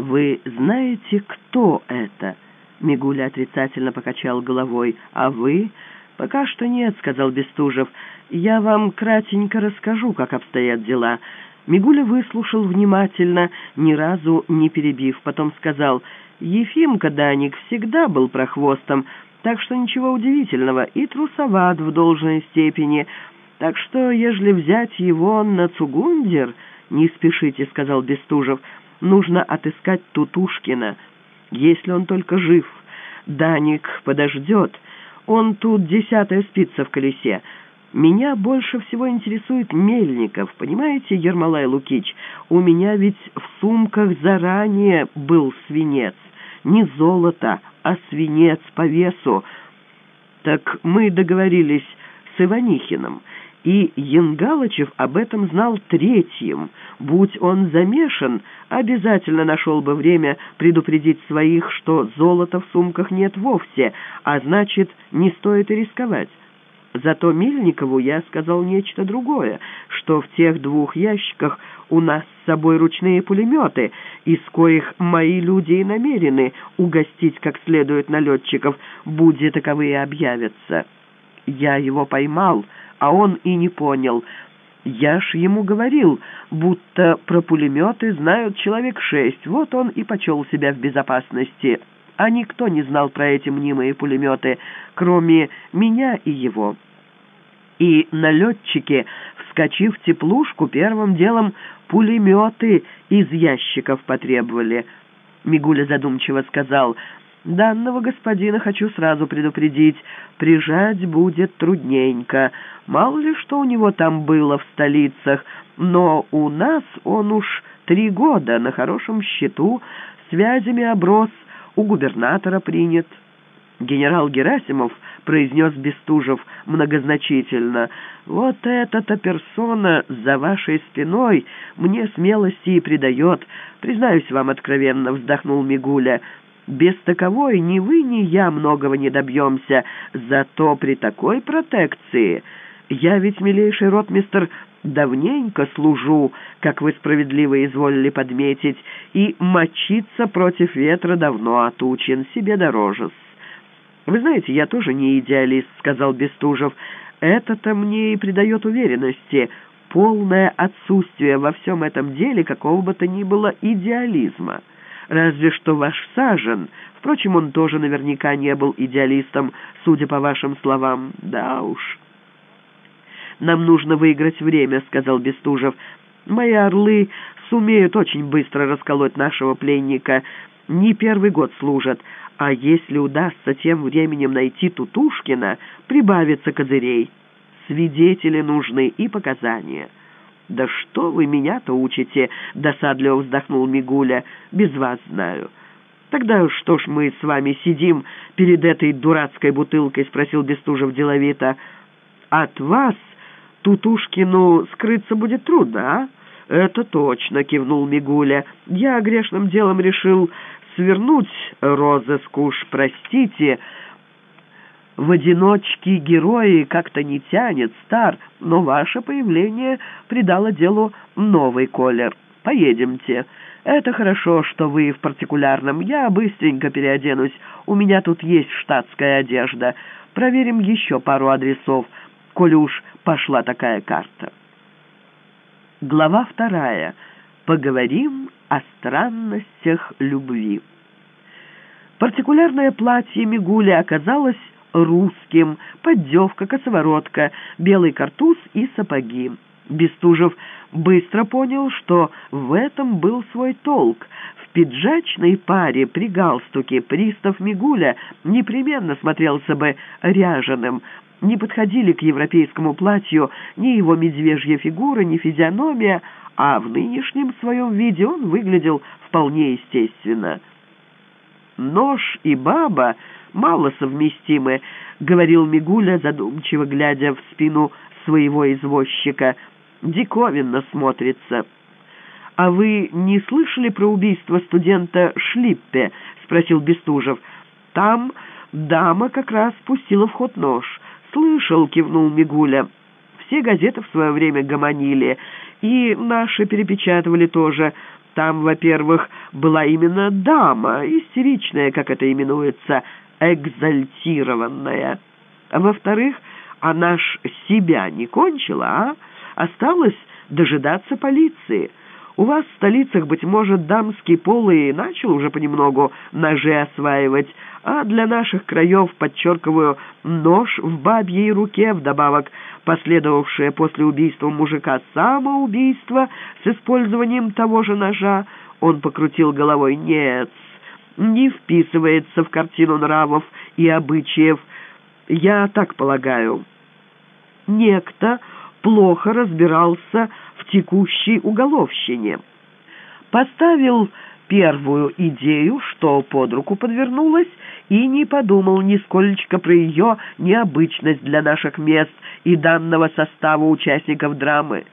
«Вы знаете, кто это?» Мигуля отрицательно покачал головой. «А вы?» «Пока что нет», — сказал Бестужев. «Я вам кратенько расскажу, как обстоят дела». Мигуля выслушал внимательно, ни разу не перебив. Потом сказал, «Ефимка Даник всегда был прохвостом, так что ничего удивительного, и трусоват в должной степени. Так что, ежели взять его на Цугундер...» «Не спешите», — сказал Бестужев, — Нужно отыскать Тутушкина, если он только жив. Даник подождет. Он тут десятая спица в колесе. Меня больше всего интересует Мельников, понимаете, Ермолай Лукич? У меня ведь в сумках заранее был свинец. Не золото, а свинец по весу. Так мы договорились с Иванихиным и Янгалычев об этом знал третьим. Будь он замешан, обязательно нашел бы время предупредить своих, что золота в сумках нет вовсе, а значит, не стоит и рисковать. Зато Мельникову я сказал нечто другое, что в тех двух ящиках у нас с собой ручные пулеметы, из коих мои люди и намерены угостить как следует налетчиков, будь таковые объявятся. Я его поймал, а он и не понял. Я ж ему говорил, будто про пулеметы знают человек шесть, вот он и почел себя в безопасности. А никто не знал про эти мнимые пулеметы, кроме меня и его. И налетчики, вскочив в теплушку, первым делом пулеметы из ящиков потребовали. Мигуля задумчиво сказал, Данного господина хочу сразу предупредить. Прижать будет трудненько. Мало ли что у него там было в столицах, но у нас он уж три года на хорошем счету, связями оброс, у губернатора принят. Генерал Герасимов произнес Бестужев многозначительно. «Вот эта-то персона за вашей спиной мне смелости и придает. Признаюсь вам откровенно», — вздохнул Мигуля, — без таковой ни вы, ни я многого не добьемся, зато при такой протекции я ведь, милейший ротмистер, давненько служу, как вы справедливо изволили подметить, и мочиться против ветра давно отучен, себе дороже. «Вы знаете, я тоже не идеалист», — сказал Бестужев. «Это-то мне и придает уверенности, полное отсутствие во всем этом деле какого бы то ни было идеализма» разве что ваш Сажен. Впрочем, он тоже наверняка не был идеалистом, судя по вашим словам. Да уж. «Нам нужно выиграть время», — сказал Бестужев. «Мои орлы сумеют очень быстро расколоть нашего пленника. Не первый год служат. А если удастся тем временем найти Тутушкина, прибавится козырей. Свидетели нужны и показания». «Да что вы меня-то учите?» — досадливо вздохнул Мигуля. «Без вас знаю». «Тогда что ж мы с вами сидим перед этой дурацкой бутылкой?» — спросил Бестужев деловито. «От вас, Тутушкину, скрыться будет трудно, а?» «Это точно», — кивнул Мигуля. «Я грешным делом решил свернуть розыск уж, простите». В одиночке герои как-то не тянет, стар, но ваше появление придало делу новый колер. Поедемте. Это хорошо, что вы в партикулярном. Я быстренько переоденусь. У меня тут есть штатская одежда. Проверим еще пару адресов, коли уж пошла такая карта. Глава вторая. Поговорим о странностях любви. Партикулярное платье Мигули оказалось русским, поддевка, косоворотка, белый картуз и сапоги. Бестужев быстро понял, что в этом был свой толк. В пиджачной паре при галстуке пристав Мигуля непременно смотрелся бы ряженым. Не подходили к европейскому платью ни его медвежья фигура, ни физиономия, а в нынешнем своем виде он выглядел вполне естественно. Нож и баба мало совместимы», — говорил Мигуля, задумчиво глядя в спину своего извозчика. «Диковинно смотрится». «А вы не слышали про убийство студента Шлиппе?» — спросил Бестужев. «Там дама как раз пустила в ход нож». «Слышал», — кивнул Мигуля. «Все газеты в свое время гомонили, и наши перепечатывали тоже. Там, во-первых, была именно дама, истеричная, как это именуется, экзальтированная. А во-вторых, она ж себя не кончила, а? Осталось дожидаться полиции. У вас в столицах, быть может, дамский пол и начал уже понемногу ножи осваивать, а для наших краев, подчеркиваю, нож в бабьей руке, вдобавок последовавшее после убийства мужика самоубийство с использованием того же ножа, он покрутил головой «нет», не вписывается в картину нравов и обычаев. Я так полагаю. Некто плохо разбирался в текущей уголовщине. Поставил первую идею, что под руку подвернулась, и не подумал нисколечко про ее необычность для наших мест и данного состава участников драмы.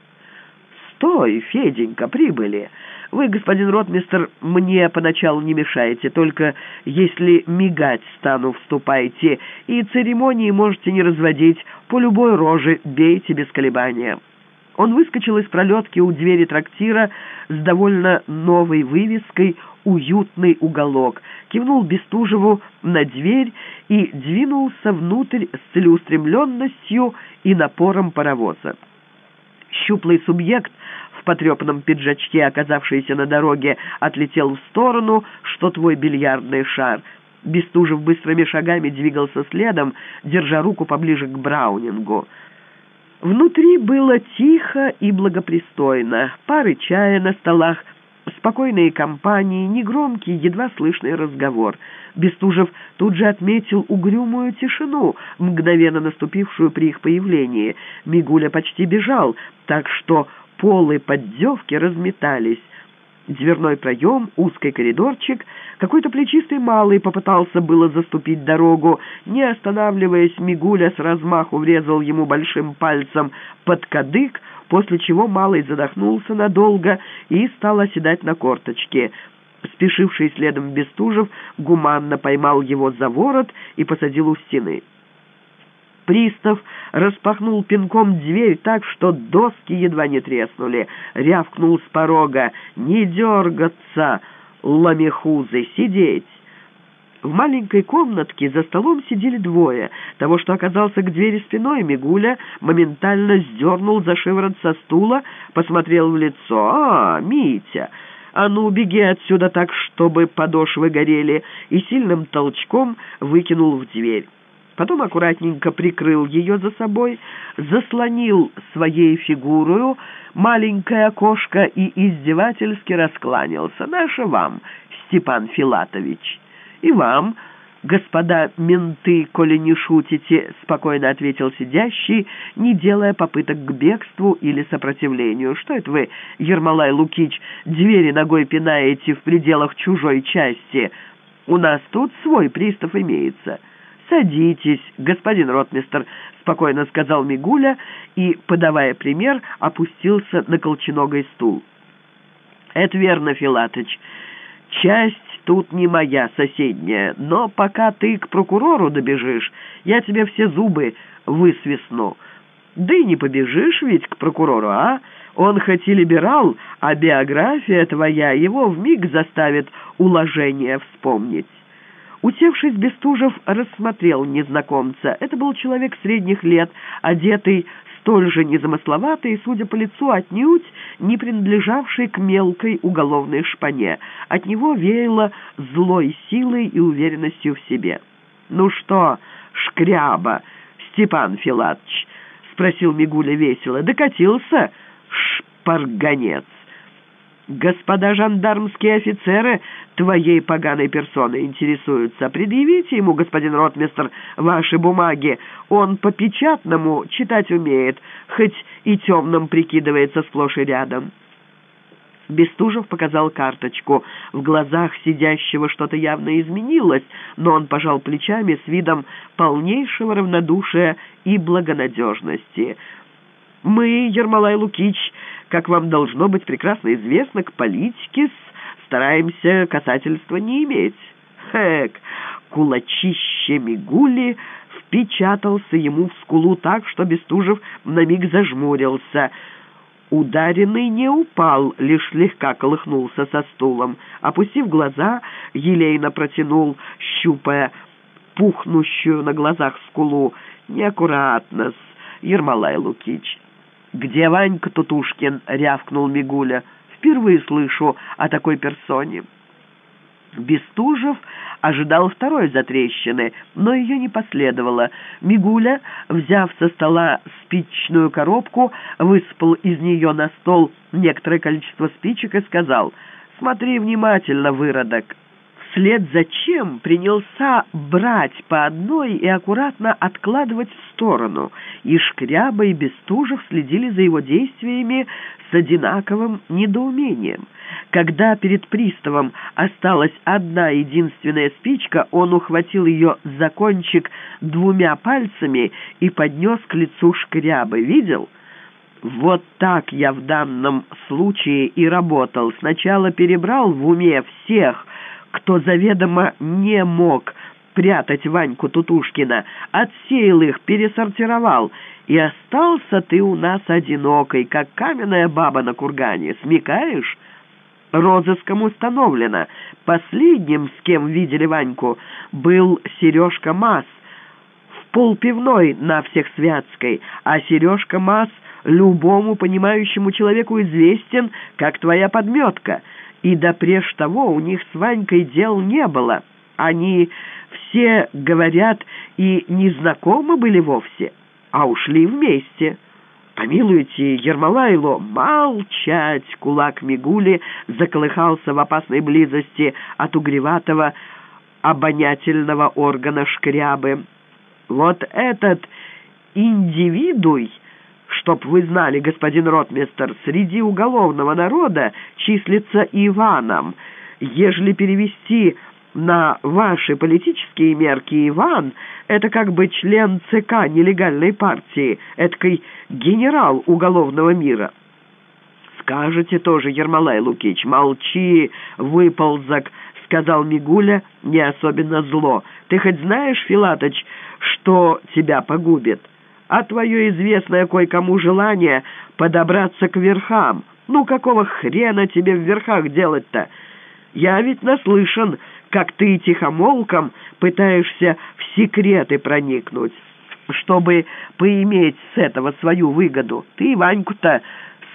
«Стой, Феденька, прибыли!» Вы, господин ротмистер, мне поначалу не мешаете, только если мигать стану, вступайте, и церемонии можете не разводить, по любой роже бейте без колебания». Он выскочил из пролетки у двери трактира с довольно новой вывеской «Уютный уголок», кивнул Бестужеву на дверь и двинулся внутрь с целеустремленностью и напором паровоза. Щуплый субъект в потрепанном пиджачке, оказавшийся на дороге, отлетел в сторону, что твой бильярдный шар. Бестужев быстрыми шагами двигался следом, держа руку поближе к Браунингу. Внутри было тихо и благопристойно. Пары чая на столах, спокойные компании, негромкий, едва слышный разговор. Бестужев тут же отметил угрюмую тишину, мгновенно наступившую при их появлении. Мигуля почти бежал, так что полы поддевки разметались. Дверной проем, узкий коридорчик. Какой-то плечистый малый попытался было заступить дорогу. Не останавливаясь, Мигуля с размаху врезал ему большим пальцем под кадык, после чего малый задохнулся надолго и стал оседать на корточке. Спешивший следом Бестужев гуманно поймал его за ворот и посадил у стены. Пристав распахнул пинком дверь так, что доски едва не треснули. Рявкнул с порога «Не дергаться, ламехузы, сидеть!» В маленькой комнатке за столом сидели двое. Того, что оказался к двери спиной, Мигуля моментально сдернул за шиворот со стула, посмотрел в лицо. «А, Митя!» «А ну, беги отсюда так, чтобы подошвы горели!» и сильным толчком выкинул в дверь. Потом аккуратненько прикрыл ее за собой, заслонил своей фигурою маленькое окошко и издевательски раскланялся. «Наше вам, Степан Филатович!» «И вам, господа менты, коли не шутите», — спокойно ответил сидящий, не делая попыток к бегству или сопротивлению. «Что это вы, Ермолай Лукич, двери ногой пинаете в пределах чужой части? У нас тут свой пристав имеется». «Садитесь, господин ротмистер», — спокойно сказал Мигуля и, подавая пример, опустился на колченогой стул. «Это верно, Филатыч. Часть тут не моя, соседняя, но пока ты к прокурору добежишь, я тебе все зубы высвистну. Да и не побежишь ведь к прокурору, а? Он хоть и либерал, а биография твоя его вмиг заставит уложение вспомнить». Усевшись, Бестужев рассмотрел незнакомца. Это был человек средних лет, одетый столь же незамысловатый и, судя по лицу, отнюдь не принадлежавший к мелкой уголовной шпане. От него веяло злой силой и уверенностью в себе. «Ну что, шкряба, Степан Филатович?» — спросил Мигуля весело. «Докатился, шпарганец?» «Господа жандармские офицеры твоей поганой персоной интересуются. Предъявите ему, господин ротмистр, ваши бумаги. Он по печатному читать умеет, хоть и темным прикидывается сплошь и рядом». Бестужев показал карточку. В глазах сидящего что-то явно изменилось, но он пожал плечами с видом полнейшего равнодушия и благонадежности. «Мы, Ермолай Лукич, как вам должно быть прекрасно известно, к политике стараемся касательства не иметь. Хэк, кулачище Мигули впечатался ему в скулу так, что Бестужев на миг зажмурился. Ударенный не упал, лишь слегка колыхнулся со стулом. Опустив глаза, елейно протянул, щупая пухнущую на глазах скулу. «Неаккуратно-с, Ермолай Лукич». «Где Ванька Тутушкин?» — рявкнул Мигуля. «Впервые слышу о такой персоне». Бестужев ожидал второй затрещины, но ее не последовало. Мигуля, взяв со стола спичную коробку, высыпал из нее на стол некоторое количество спичек и сказал «Смотри внимательно, выродок». Вслед за чем принялся брать по одной и аккуратно откладывать в сторону, и Шкряба и Бестужев следили за его действиями с одинаковым недоумением. Когда перед приставом осталась одна единственная спичка, он ухватил ее за кончик двумя пальцами и поднес к лицу Шкрябы. «Видел?» Вот так я в данном случае и работал. Сначала перебрал в уме всех, кто заведомо не мог прятать Ваньку Тутушкина, отсеял их, пересортировал, и остался ты у нас одинокой, как каменная баба на кургане. Смекаешь?» розыском установлено. Последним, с кем видели Ваньку, был Сережка Мас в полпивной на всех Святской, а Сережка Мас любому понимающему человеку известен, как твоя подметка. И допреж того у них с Ванькой дел не было. Они все, говорят, и не знакомы были вовсе, а ушли вместе». «Помилуйте, Ермолайло, молчать!» Кулак Мигули заколыхался в опасной близости от угреватого обонятельного органа шкрябы. «Вот этот индивидуй, чтоб вы знали, господин ротмистер, среди уголовного народа числится Иваном. Ежели перевести на ваши политические мерки Иван — это как бы член ЦК нелегальной партии, эткой генерал уголовного мира. Скажете тоже, Ермолай Лукич, молчи, выползок, — сказал Мигуля не особенно зло. Ты хоть знаешь, Филаточ, что тебя погубит? А твое известное кое-кому желание подобраться к верхам. Ну, какого хрена тебе в верхах делать-то? Я ведь наслышан, как ты тихомолком пытаешься в секреты проникнуть, чтобы поиметь с этого свою выгоду. Ты Ваньку-то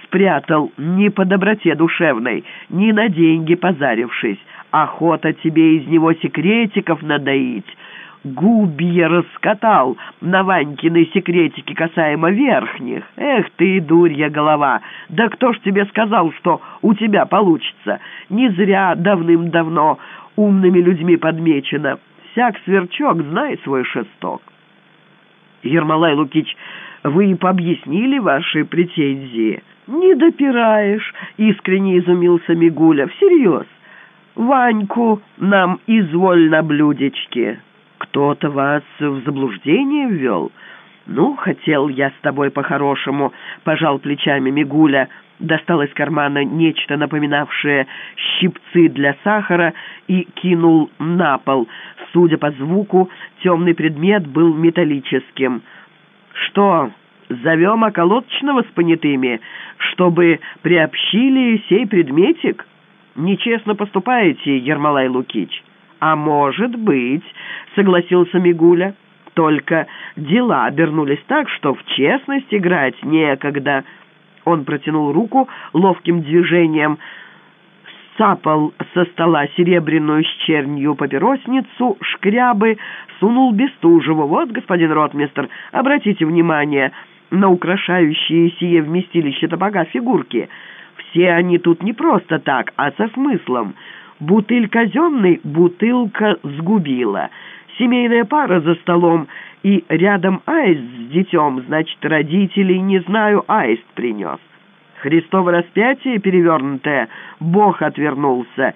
спрятал не по доброте душевной, не на деньги позарившись. Охота тебе из него секретиков надоить» губья раскатал на Ванькины секретики касаемо верхних. Эх ты, дурья голова! Да кто ж тебе сказал, что у тебя получится? Не зря давным-давно умными людьми подмечено. Всяк сверчок знает свой шесток. Ермолай Лукич, вы пообъяснили ваши претензии? Не допираешь, искренне изумился Мигуля. Всерьез. Ваньку нам изволь на блюдечке. Кто-то вас в заблуждение ввел? Ну, хотел я с тобой по-хорошему, пожал плечами Мигуля, достал из кармана нечто напоминавшее щипцы для сахара и кинул на пол. Судя по звуку, темный предмет был металлическим. «Что, зовем околоточного с понятыми, чтобы приобщили сей предметик? Нечестно поступаете, Ермолай Лукич». «А может быть», — согласился Мигуля, — «только дела обернулись так, что в честность играть некогда». Он протянул руку ловким движением, сцапал со стола серебряную с чернью папиросницу, шкрябы, сунул Бестужеву. «Вот, господин ротмистер, обратите внимание на украшающие сие вместилище табака фигурки. Все они тут не просто так, а со смыслом. Бутыль казенный бутылка сгубила. Семейная пара за столом и рядом аист с детем, значит, родителей, не знаю, аист принес. Христово распятие перевернутое, Бог отвернулся.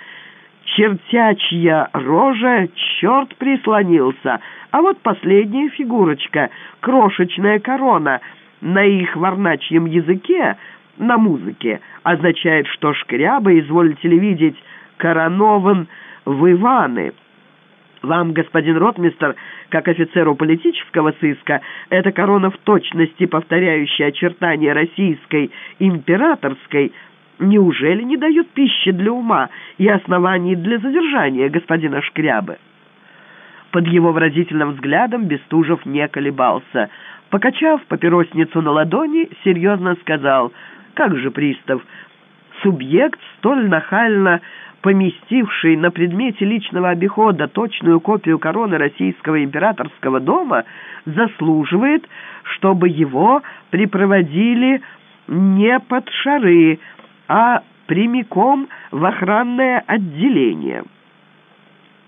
Чертячья рожа, черт прислонился. А вот последняя фигурочка, крошечная корона, на их варначьем языке, на музыке, означает, что шкряба, изволите ли видеть, коронован в Иваны. Вам, господин ротмистер, как офицеру политического сыска, эта корона в точности повторяющая очертания российской императорской, неужели не дает пищи для ума и оснований для задержания господина Шкрябы? Под его выразительным взглядом Бестужев не колебался. Покачав папиросницу на ладони, серьезно сказал, «Как же, пристав, субъект, столь нахально поместивший на предмете личного обихода точную копию короны российского императорского дома, заслуживает, чтобы его припроводили не под шары, а прямиком в охранное отделение.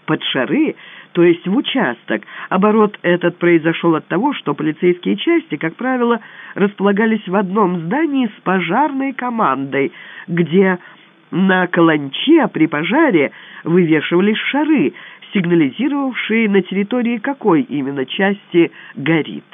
Под шары то есть в участок. Оборот этот произошел от того, что полицейские части, как правило, располагались в одном здании с пожарной командой, где на каланче при пожаре вывешивались шары, сигнализировавшие на территории какой именно части горит.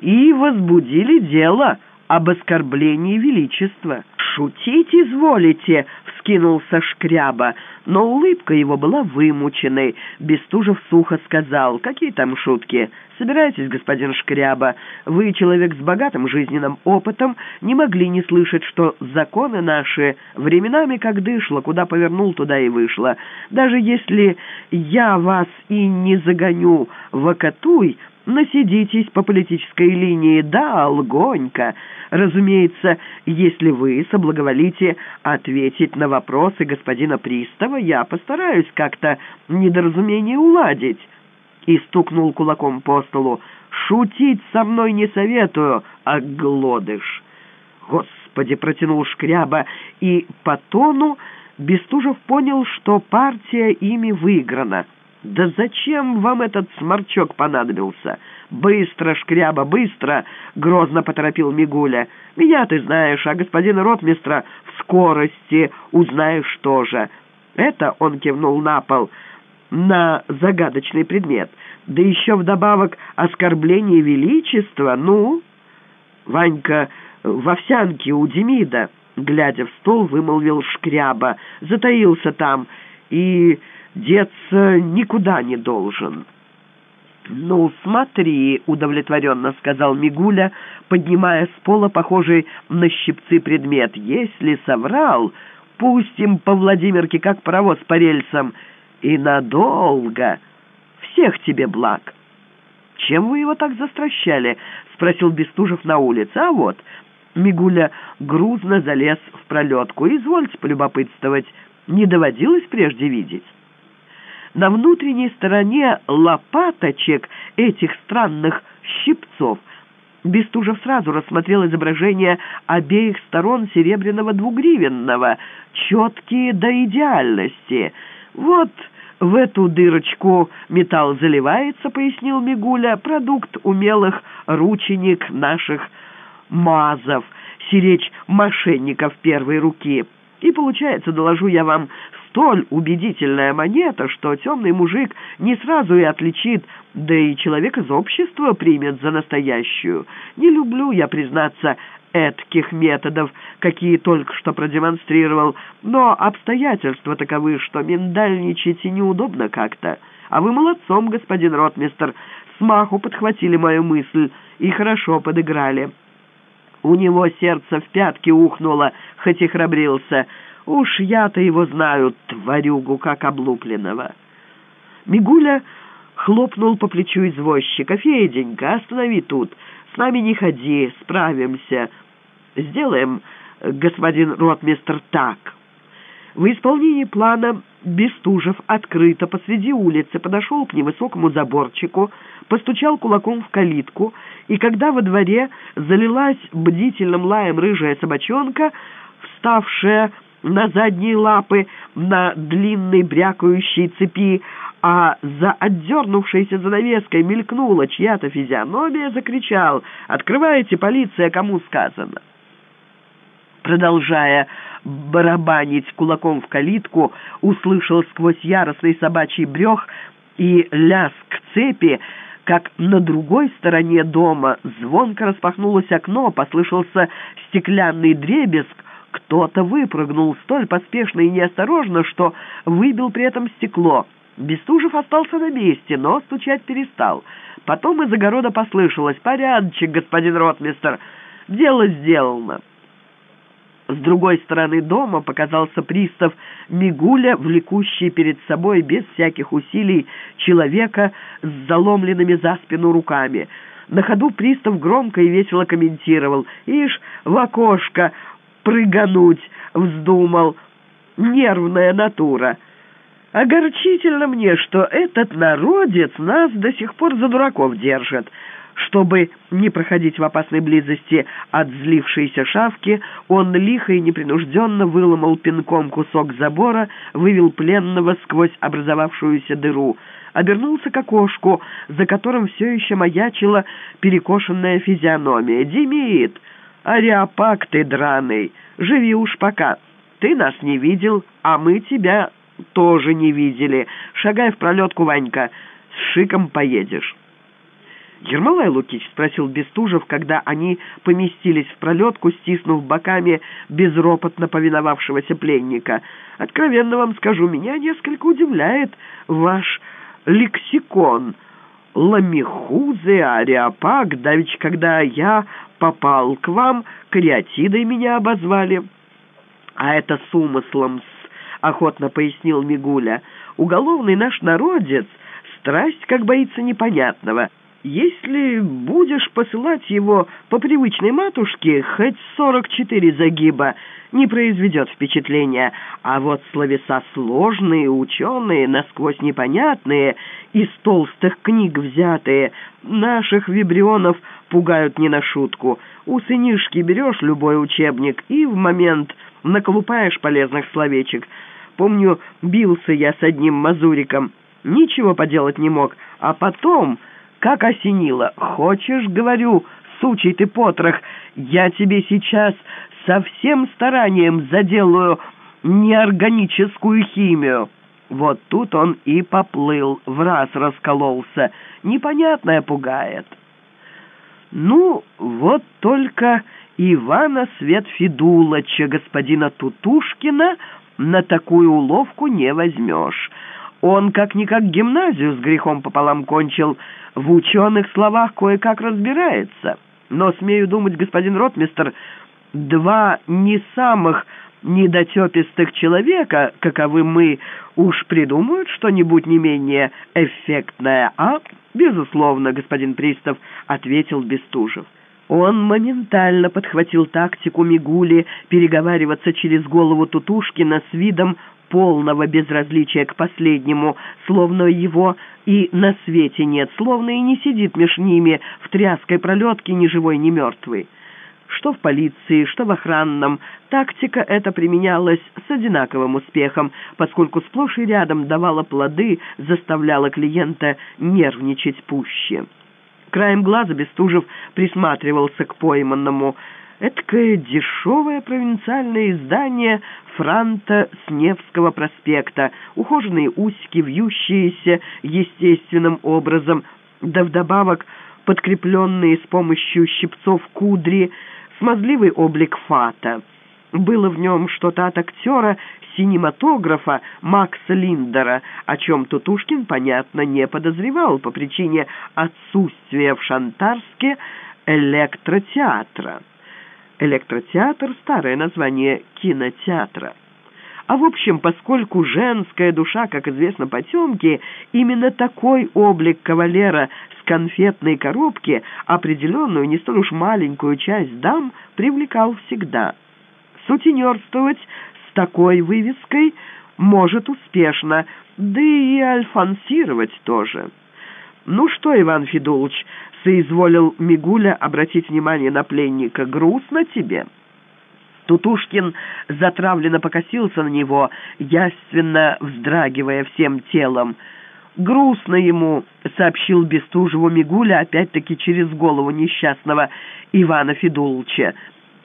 И возбудили дело об оскорблении величества. «Шутить изволите!» — вскинулся Шкряба, но улыбка его была вымученной. Бестужев сухо сказал, «Какие там шутки? Собирайтесь, господин Шкряба. Вы, человек с богатым жизненным опытом, не могли не слышать, что законы наши временами как дышло, куда повернул, туда и вышло. Даже если я вас и не загоню в окатуй, насидитесь по политической линии, да, лгонько. Разумеется, если вы соблаговолите ответить на вопросы господина Пристава, я постараюсь как-то недоразумение уладить». И стукнул кулаком по столу. «Шутить со мной не советую, а глодыш». «Господи!» — протянул Шкряба, и по тону Бестужев понял, что партия ими выиграна. «Да зачем вам этот сморчок понадобился?» «Быстро, шкряба, быстро!» — грозно поторопил Мигуля. «Меня ты знаешь, а господина ротмистра в скорости узнаешь тоже». Это он кивнул на пол, на загадочный предмет. Да еще вдобавок оскорбление величества, ну... Ванька в овсянке у Демида, глядя в стол, вымолвил шкряба, затаился там и деться никуда не должен». «Ну, смотри», — удовлетворенно сказал Мигуля, поднимая с пола похожий на щипцы предмет. «Если соврал, пустим по Владимирке, как паровоз по рельсам, и надолго. Всех тебе благ». «Чем вы его так застращали?» — спросил Бестужев на улице. «А вот». Мигуля грузно залез в пролетку. «Извольте полюбопытствовать. Не доводилось прежде видеть?» На внутренней стороне лопаточек этих странных щипцов Бестужев сразу рассмотрел изображение обеих сторон серебряного двугривенного, четкие до идеальности. «Вот в эту дырочку металл заливается», — пояснил Мигуля, — «продукт умелых рученик наших мазов, сиречь мошенников первой руки». И получается, доложу я вам, столь убедительная монета, что темный мужик не сразу и отличит, да и человек из общества примет за настоящую. Не люблю я, признаться, этких методов, какие только что продемонстрировал, но обстоятельства таковы, что миндальничать и неудобно как-то. А вы молодцом, господин ротмистер, смаху подхватили мою мысль и хорошо подыграли». У него сердце в пятки ухнуло, хоть и храбрился. Уж я-то его знаю, тварюгу, как облупленного. Мигуля хлопнул по плечу извозчика. «Феденька, останови тут. С нами не ходи, справимся. Сделаем, господин ротмистр, так». В исполнении плана Бестужев открыто посреди улицы подошел к невысокому заборчику, постучал кулаком в калитку, и когда во дворе залилась бдительным лаем рыжая собачонка, вставшая на задние лапы на длинной брякающей цепи, а за отдернувшейся занавеской мелькнула чья-то физиономия, закричал «Открывайте, полиция, кому сказано!» Продолжая барабанить кулаком в калитку, услышал сквозь яростный собачий брех и ляск цепи, как на другой стороне дома звонко распахнулось окно, послышался стеклянный дребезг, кто-то выпрыгнул столь поспешно и неосторожно, что выбил при этом стекло. Бестужев остался на месте, но стучать перестал. Потом из огорода послышалось «Порядочек, господин ротмистер, дело сделано». С другой стороны дома показался пристав Мигуля, влекущий перед собой без всяких усилий человека с заломленными за спину руками. На ходу пристав громко и весело комментировал. «Ишь, в окошко прыгануть вздумал! Нервная натура!» Огорчительно мне, что этот народец нас до сих пор за дураков держит. Чтобы не проходить в опасной близости от злившейся шавки, он лихо и непринужденно выломал пинком кусок забора, вывел пленного сквозь образовавшуюся дыру, обернулся к окошку, за которым все еще маячила перекошенная физиономия. «Демид, ариапак ты драный, живи уж пока. Ты нас не видел, а мы тебя тоже не видели. Шагай в пролетку, Ванька, с шиком поедешь». «Ермолай Лукич?» — спросил Бестужев, когда они поместились в пролетку, стиснув боками безропотно повиновавшегося пленника. «Откровенно вам скажу, меня несколько удивляет ваш лексикон. Ламихузы, ариапак, давич, когда я попал к вам, кариатидой меня обозвали». «А это с умыслом, — охотно пояснил Мигуля. «Уголовный наш народец, страсть, как боится непонятного». Если будешь посылать его по привычной матушке, хоть сорок четыре загиба, не произведет впечатления. А вот словеса сложные, ученые, насквозь непонятные, из толстых книг взятые, наших вибрионов пугают не на шутку. У сынишки берешь любой учебник и в момент наколупаешь полезных словечек. Помню, бился я с одним мазуриком, ничего поделать не мог, а потом как осенило. «Хочешь, — говорю, — сучий ты потрох, я тебе сейчас со всем старанием заделаю неорганическую химию». Вот тут он и поплыл, в раз раскололся. Непонятное пугает. Ну, вот только Ивана Свет Федулыча, господина Тутушкина, на такую уловку не возьмешь. Он как-никак гимназию с грехом пополам кончил, в ученых словах кое-как разбирается. Но, смею думать, господин ротмистер, два не самых недотепистых человека, каковы мы, уж придумают что-нибудь не менее эффектное, а? Безусловно, господин Пристав, — ответил Бестужев. Он моментально подхватил тактику Мигули переговариваться через голову Тутушкина с видом полного безразличия к последнему, словно его и на свете нет, словно и не сидит меж ними в тряской пролетке ни живой, ни мертвый. Что в полиции, что в охранном, тактика эта применялась с одинаковым успехом, поскольку сплошь и рядом давала плоды, заставляла клиента нервничать пуще. Краем глаза Бестужев присматривался к пойманному. Эдакое дешевое провинциальное издание франта с Невского проспекта, ухоженные усики, вьющиеся естественным образом, да вдобавок подкрепленные с помощью щипцов кудри, смазливый облик фата. Было в нем что-то от актера синематографа Макса Линдера, о чем Тутушкин, понятно, не подозревал по причине отсутствия в Шантарске электротеатра. Электротеатр — старое название кинотеатра. А в общем, поскольку женская душа, как известно потемки, именно такой облик кавалера с конфетной коробки определенную, не столь уж маленькую часть дам привлекал всегда. Сутенерствовать с такой вывеской может успешно, да и альфансировать тоже. «Ну что, Иван Федулович, соизволил Мигуля обратить внимание на пленника. «Грустно тебе?» Тутушкин затравленно покосился на него, яственно вздрагивая всем телом. «Грустно ему», — сообщил Бестужеву Мигуля, опять-таки через голову несчастного Ивана Федулыча.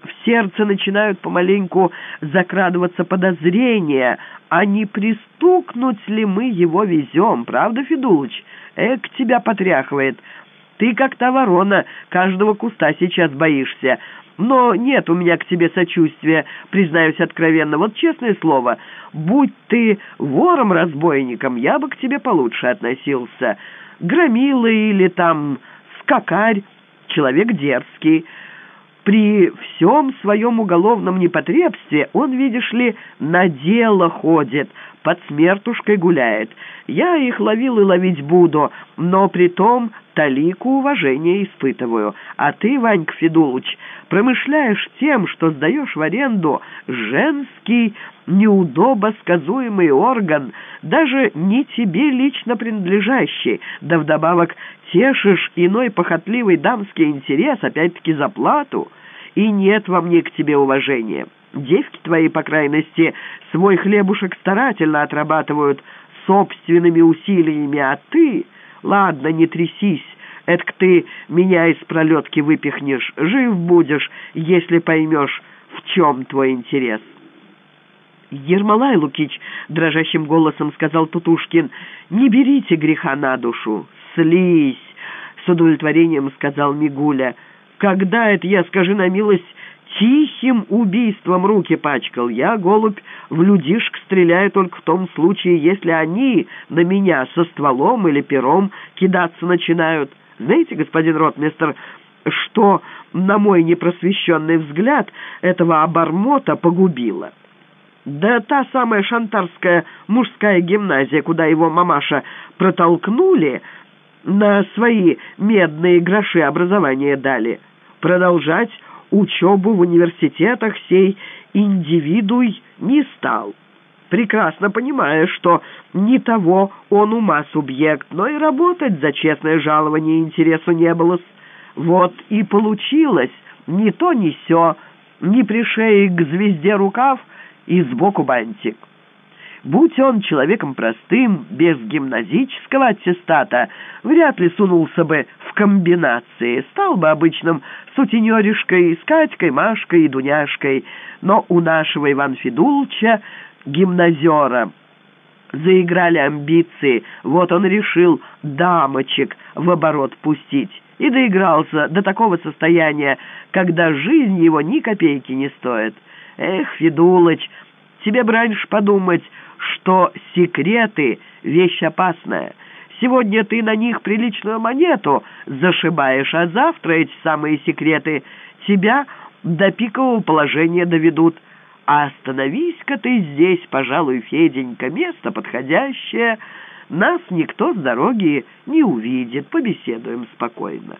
В сердце начинают помаленьку закрадываться подозрения, а не пристукнуть ли мы его везем, правда, Федулыч? Эк, тебя потряхивает. Ты как та ворона, каждого куста сейчас боишься. Но нет у меня к тебе сочувствия, признаюсь откровенно. Вот честное слово, будь ты вором-разбойником, я бы к тебе получше относился. Громила или там скакарь, человек дерзкий. При всем своем уголовном непотребстве он, видишь ли, на дело ходит, под смертушкой гуляет. Я их ловил и ловить буду, но при том талику уважения испытываю. А ты, Ванька Федулыч, промышляешь тем, что сдаешь в аренду женский неудобосказуемый орган, даже не тебе лично принадлежащий, да вдобавок тешишь иной похотливый дамский интерес, опять-таки за плату, и нет во мне к тебе уважения». Девки твои, по крайности, свой хлебушек старательно отрабатывают собственными усилиями, а ты... Ладно, не трясись, этак ты меня из пролетки выпихнешь, жив будешь, если поймешь, в чем твой интерес». «Ермолай Лукич», — дрожащим голосом сказал Тутушкин, — «не берите греха на душу, слизь», — с удовлетворением сказал Мигуля. «Когда это я, скажи на милость, тихим убийством руки пачкал. Я, голубь, в людишек стреляю только в том случае, если они на меня со стволом или пером кидаться начинают. Знаете, господин ротмистер, что, на мой непросвещенный взгляд, этого обормота погубило?» Да та самая шантарская мужская гимназия, куда его мамаша протолкнули, на свои медные гроши образования дали. Продолжать учебу в университетах сей индивидуй не стал, прекрасно понимая, что не того он ума субъект, но и работать за честное жалование интересу не было. Вот и получилось ни то, ни сё, ни пришей к звезде рукав и сбоку бантик. Будь он человеком простым, без гимназического аттестата, вряд ли сунулся бы в комбинации, стал бы обычным сутенеришкой, с Катькой, Машкой и Дуняшкой. Но у нашего Ивана Федулча, гимназера, заиграли амбиции, вот он решил дамочек в оборот пустить и доигрался до такого состояния, когда жизнь его ни копейки не стоит. Эх, Федулыч, тебе бы раньше подумать, что секреты — вещь опасная. Сегодня ты на них приличную монету зашибаешь, а завтра эти самые секреты тебя до пикового положения доведут. А остановись-ка ты здесь, пожалуй, Феденька, место подходящее. Нас никто с дороги не увидит, побеседуем спокойно».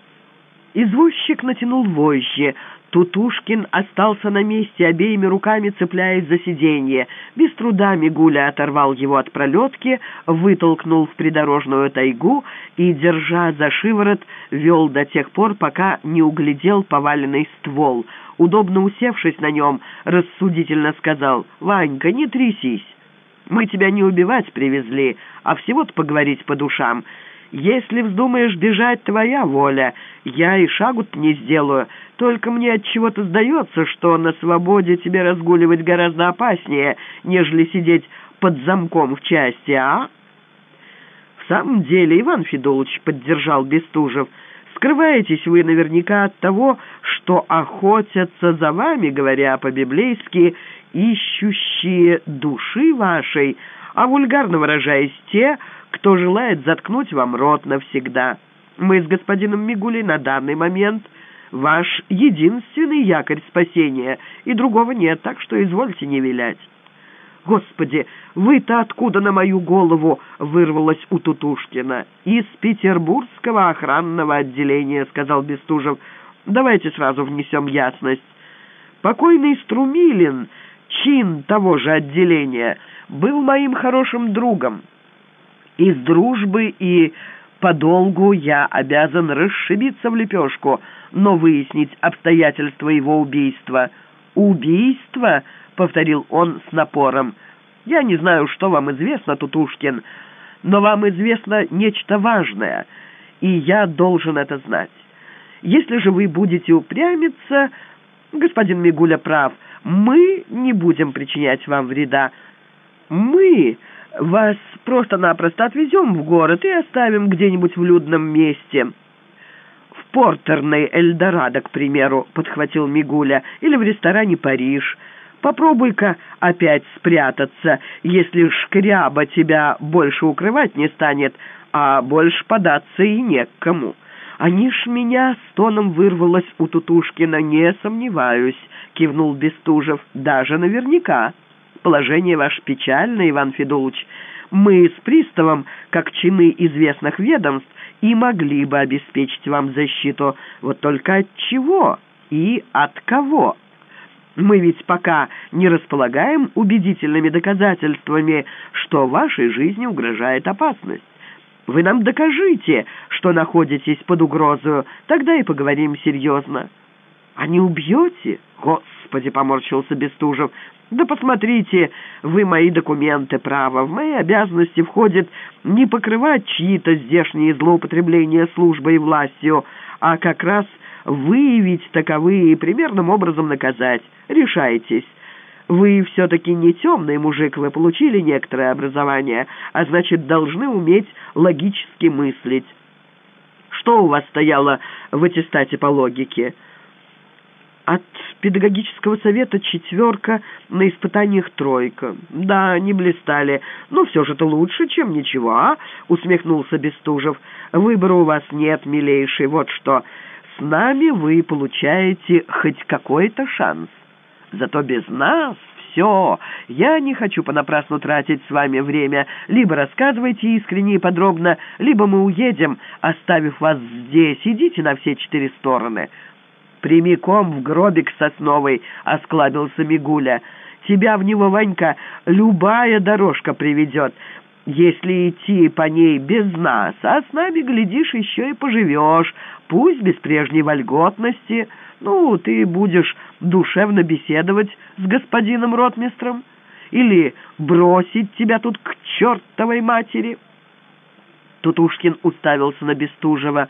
Извозчик натянул вожжи, Тутушкин остался на месте, обеими руками цепляясь за сиденье. Без труда Мигуля оторвал его от пролетки, вытолкнул в придорожную тайгу и, держа за шиворот, вел до тех пор, пока не углядел поваленный ствол. Удобно усевшись на нем, рассудительно сказал, «Ванька, не трясись. Мы тебя не убивать привезли, а всего-то поговорить по душам». Если вздумаешь бежать, твоя воля. Я и шагу не сделаю. Только мне от чего-то сдается, что на свободе тебе разгуливать гораздо опаснее, нежели сидеть под замком в части, а?» «В самом деле, Иван Федулович поддержал Бестужев, скрываетесь вы наверняка от того, что охотятся за вами, говоря по-библейски, ищущие души вашей, а вульгарно выражаясь те, кто желает заткнуть вам рот навсегда. Мы с господином Мигулей на данный момент ваш единственный якорь спасения, и другого нет, так что извольте не вилять». «Господи, вы-то откуда на мою голову?» — вырвалось у Тутушкина. «Из петербургского охранного отделения», — сказал Бестужев. «Давайте сразу внесем ясность. Покойный Струмилин, чин того же отделения, был моим хорошим другом. Из дружбы и подолгу я обязан расшибиться в лепешку, но выяснить обстоятельства его убийства. «Убийство?» — повторил он с напором. «Я не знаю, что вам известно, Тутушкин, но вам известно нечто важное, и я должен это знать. Если же вы будете упрямиться, господин Мигуля прав, мы не будем причинять вам вреда. Мы вас просто-напросто отвезем в город и оставим где-нибудь в людном месте. портерной Эльдорадо, к примеру», — подхватил Мигуля, «или в ресторане «Париж». Попробуй-ка опять спрятаться, если шкряба тебя больше укрывать не станет, а больше податься и не к кому». «Они ж меня с тоном вырвалось у Тутушкина, не сомневаюсь», — кивнул Бестужев, — «даже наверняка. Положение ваше печальное, Иван Федулович. Мы с приставом, как чины известных ведомств, и могли бы обеспечить вам защиту. Вот только от чего и от кого?» Мы ведь пока не располагаем убедительными доказательствами, что вашей жизни угрожает опасность. Вы нам докажите, что находитесь под угрозою, тогда и поговорим серьезно». «А не убьете?» «Господи!» — поморщился Бестужев. «Да посмотрите, вы мои документы, право. В мои обязанности входит не покрывать чьи-то здешние злоупотребления службой и властью, а как раз выявить таковые и примерным образом наказать. Решайтесь». Вы все-таки не темный мужик, вы получили некоторое образование, а значит, должны уметь логически мыслить. Что у вас стояло в аттестате по логике? От педагогического совета четверка, на испытаниях тройка. Да, не блистали, но все же это лучше, чем ничего, а? Усмехнулся Бестужев. Выбора у вас нет, милейший, вот что. С нами вы получаете хоть какой-то шанс. Зато без нас все. Я не хочу понапрасну тратить с вами время. Либо рассказывайте искренне и подробно, либо мы уедем, оставив вас здесь. Идите на все четыре стороны». «Прямиком в гробик сосновый», — осклабился Мигуля. «Тебя в него, Ванька, любая дорожка приведет, если идти по ней без нас, а с нами, глядишь, еще и поживешь, пусть без прежней вольготности». Ну, ты будешь душевно беседовать с господином ротмистром или бросить тебя тут к чертовой матери?» Тутушкин уставился на Бестужева.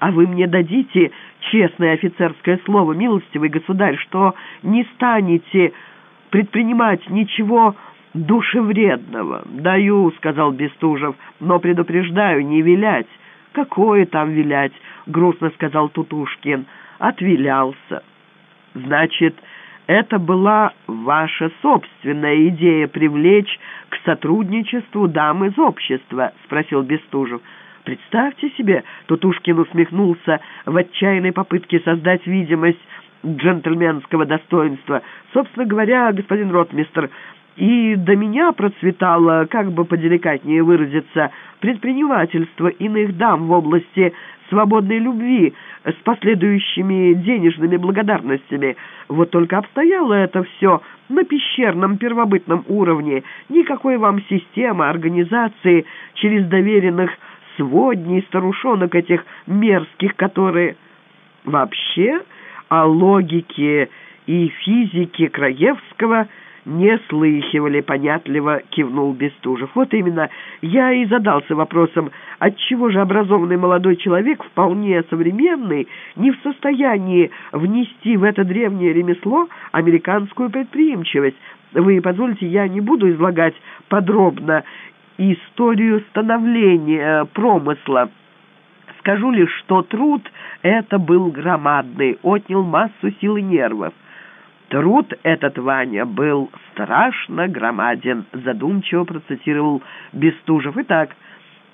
«А вы мне дадите честное офицерское слово, милостивый государь, что не станете предпринимать ничего душевредного?» «Даю», — сказал Бестужев, — «но предупреждаю, не вилять». «Какое там вилять?» — грустно сказал Тутушкин отвилялся. Значит, это была ваша собственная идея привлечь к сотрудничеству дам из общества, спросил Бестужев. Представьте себе, Тутушкин усмехнулся в отчаянной попытке создать видимость джентльменского достоинства. Собственно говоря, господин ротмистр, и до меня процветало, как бы поделикатнее выразиться, предпринимательство иных дам в области свободной любви с последующими денежными благодарностями. Вот только обстояло это все на пещерном первобытном уровне. Никакой вам системы, организации через доверенных сводней, старушонок этих мерзких, которые... Вообще, о логике и физике Краевского – «Не слыхивали», — понятливо кивнул Бестужев. «Вот именно, я и задался вопросом, отчего же образованный молодой человек, вполне современный, не в состоянии внести в это древнее ремесло американскую предприимчивость. Вы позволите, я не буду излагать подробно историю становления промысла». Скажу лишь, что труд это был громадный, отнял массу сил и нервов. Труд этот, Ваня, был страшно громаден, задумчиво процитировал Бестужев. Итак,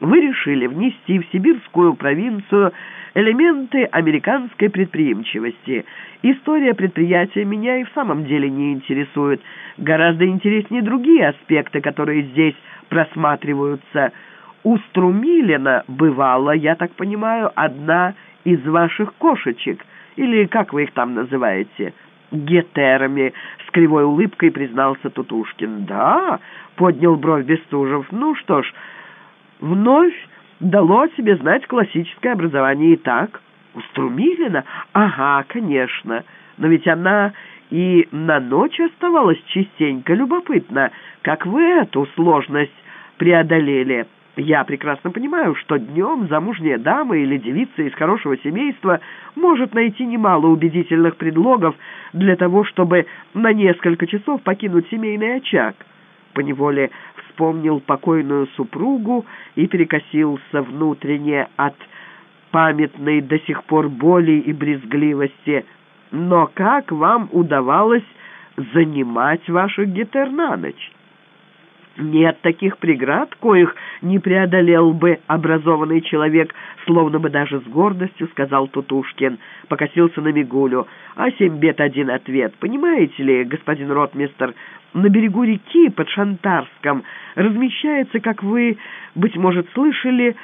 вы решили внести в сибирскую провинцию элементы американской предприимчивости. История предприятия меня и в самом деле не интересует. Гораздо интереснее другие аспекты, которые здесь просматриваются. У Струмилина бывала, я так понимаю, одна из ваших кошечек, или как вы их там называете – гетерами, с кривой улыбкой признался Тутушкин. «Да», — поднял бровь Бестужев, — «ну что ж, вновь дало себе знать классическое образование и так». «У Струмилина? Ага, конечно. Но ведь она и на ночь оставалась частенько любопытно, как вы эту сложность преодолели». Я прекрасно понимаю, что днем замужняя дама или девица из хорошего семейства может найти немало убедительных предлогов для того, чтобы на несколько часов покинуть семейный очаг. Поневоле вспомнил покойную супругу и перекосился внутренне от памятной до сих пор боли и брезгливости. Но как вам удавалось занимать ваших гетер на ночь? Нет таких преград, коих не преодолел бы образованный человек, словно бы даже с гордостью сказал Тутушкин. Покосился на Мигулю. А семь бед один ответ. Понимаете ли, господин ротмистер, на берегу реки под Шантарском размещается, как вы, быть может, слышали,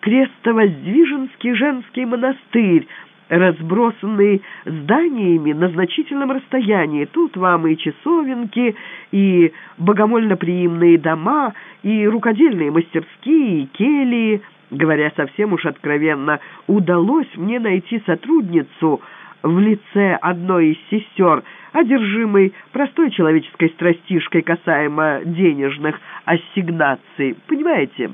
Крестово-Сдвиженский женский монастырь, разбросанный зданиями на значительном расстоянии. Тут вам и часовенки, и богомольно-приимные дома, и рукодельные мастерские, и келии. Говоря совсем уж откровенно, удалось мне найти сотрудницу в лице одной из сестер, одержимой простой человеческой страстишкой касаемо денежных ассигнаций. Понимаете?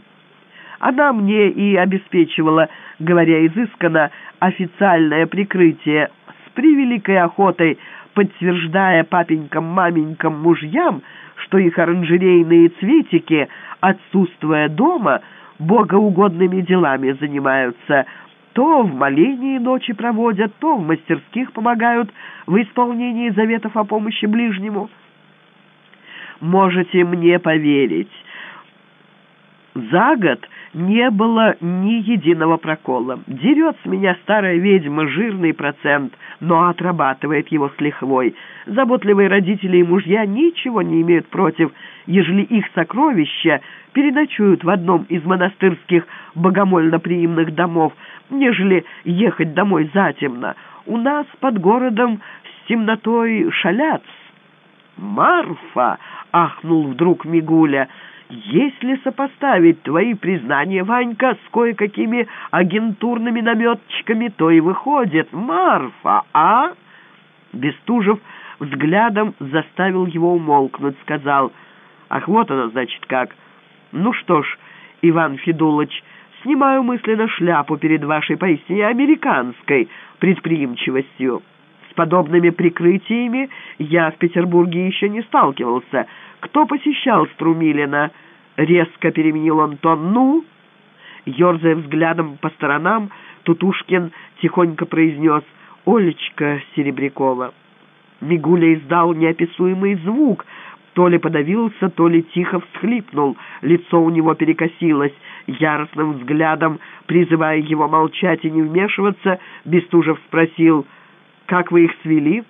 Она мне и обеспечивала, говоря изысканно, официальное прикрытие с превеликой охотой, подтверждая папенькам-маменькам мужьям, что их оранжерейные цветики, отсутствуя дома, богоугодными делами занимаются, то в молении ночи проводят, то в мастерских помогают в исполнении заветов о помощи ближнему. Можете мне поверить, за год не было ни единого прокола. Дерет с меня старая ведьма жирный процент, но отрабатывает его с лихвой. Заботливые родители и мужья ничего не имеют против, ежели их сокровища переночуют в одном из монастырских богомольно-приимных домов, нежели ехать домой затемно. У нас под городом с темнотой шалят. «Марфа!» — ахнул вдруг Мигуля — если сопоставить твои признания, Ванька, с кое-какими агентурными наметчиками, то и выходит Марфа, а?» Бестужев взглядом заставил его умолкнуть, сказал, «Ах, вот она, значит, как. Ну что ж, Иван Федулович, снимаю мысленно шляпу перед вашей поистине американской предприимчивостью. С подобными прикрытиями я в Петербурге еще не сталкивался». «Кто посещал Струмилина?» — резко переменил он тон. «Ну?» Ёрзая взглядом по сторонам, Тутушкин тихонько произнес «Олечка Серебрякова». Мигуля издал неописуемый звук, то ли подавился, то ли тихо всхлипнул. Лицо у него перекосилось. Яростным взглядом, призывая его молчать и не вмешиваться, Бестужев спросил «Как вы их свели?»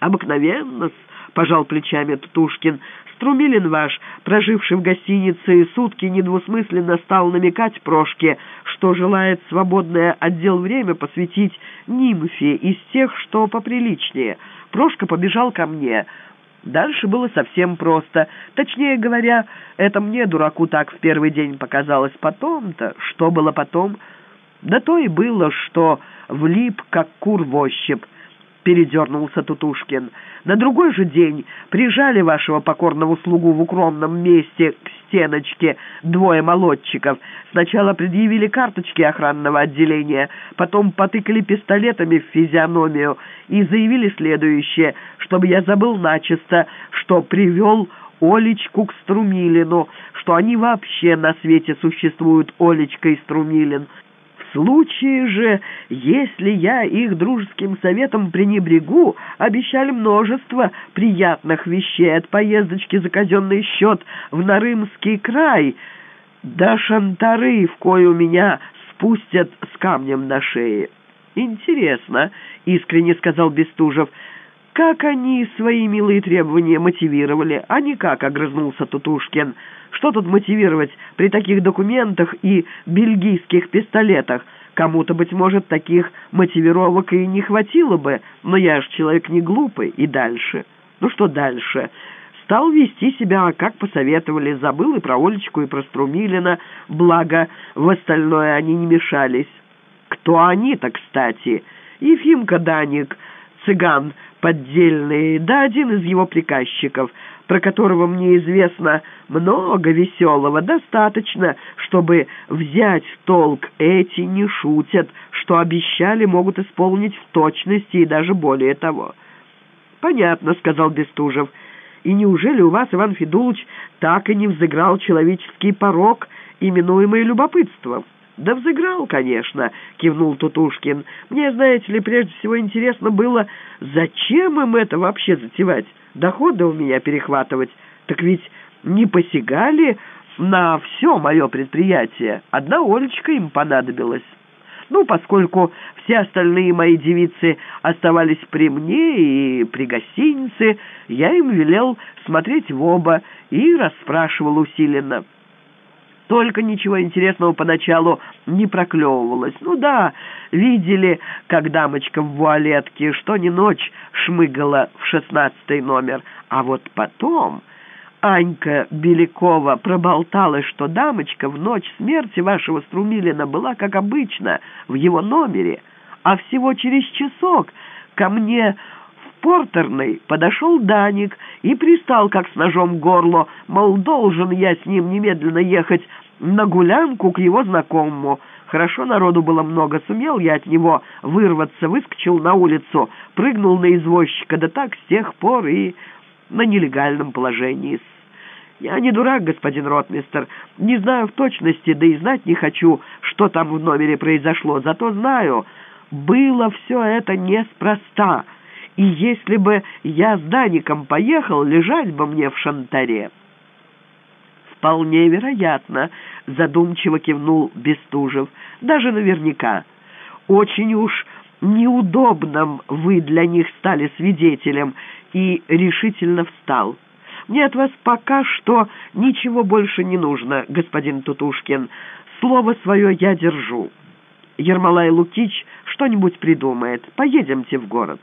«Обыкновенно-с», пожал плечами Тутушкин. Струмилин ваш, проживший в гостинице сутки, недвусмысленно стал намекать Прошке, что желает свободное отдел время посвятить нимфе из тех, что поприличнее. Прошка побежал ко мне. Дальше было совсем просто. Точнее говоря, это мне, дураку, так в первый день показалось. Потом-то, что было потом? Да то и было, что влип, как кур в ощупь передернулся Тутушкин. «На другой же день прижали вашего покорного слугу в укромном месте к стеночке двое молодчиков. Сначала предъявили карточки охранного отделения, потом потыкали пистолетами в физиономию и заявили следующее, чтобы я забыл начисто, что привел Олечку к Струмилину, что они вообще на свете существуют, Олечка и Струмилин» случае же, если я их дружеским советом пренебрегу, обещали множество приятных вещей от поездочки за казенный счет в Нарымский край до шантары, в кое у меня спустят с камнем на шее. «Интересно», — искренне сказал Бестужев, — «как они свои милые требования мотивировали, а не как», — огрызнулся Тутушкин. Что тут мотивировать при таких документах и бельгийских пистолетах? Кому-то, быть может, таких мотивировок и не хватило бы, но я ж человек не глупый. И дальше? Ну что дальше? Стал вести себя, как посоветовали, забыл и про Олечку, и про Струмилина, благо в остальное они не мешались. Кто они-то, кстати? Ефимка Даник, цыган поддельный, да один из его приказчиков — про которого мне известно много веселого, достаточно, чтобы взять в толк. Эти не шутят, что обещали, могут исполнить в точности и даже более того. «Понятно», — сказал Бестужев. «И неужели у вас, Иван Федулович, так и не взыграл человеческий порог, именуемый любопытством?» «Да взыграл, конечно», — кивнул Тутушкин. «Мне, знаете ли, прежде всего интересно было, зачем им это вообще затевать? Доходы у меня перехватывать? Так ведь не посягали на все мое предприятие. Одна Олечка им понадобилась». Ну, поскольку все остальные мои девицы оставались при мне и при гостинице, я им велел смотреть в оба и расспрашивал усиленно. Только ничего интересного поначалу не проклевывалось. Ну да, видели, как дамочка в вуалетке, что ни ночь шмыгала в шестнадцатый номер. А вот потом Анька Белякова проболталась, что дамочка в ночь смерти вашего Струмилина была, как обычно, в его номере, а всего через часок ко мне портерной подошел Даник и пристал, как с ножом к горлу, мол, должен я с ним немедленно ехать на гулянку к его знакомому. Хорошо народу было много, сумел я от него вырваться, выскочил на улицу, прыгнул на извозчика, да так с тех пор и на нелегальном положении. Я не дурак, господин ротмистер, не знаю в точности, да и знать не хочу, что там в номере произошло, зато знаю, было все это неспроста, и если бы я с Даником поехал, лежать бы мне в шантаре». «Вполне вероятно», — задумчиво кивнул Бестужев. «Даже наверняка. Очень уж неудобным вы для них стали свидетелем» и решительно встал. «Мне от вас пока что ничего больше не нужно, господин Тутушкин. Слово свое я держу. Ермолай Лукич что-нибудь придумает. Поедемте в город».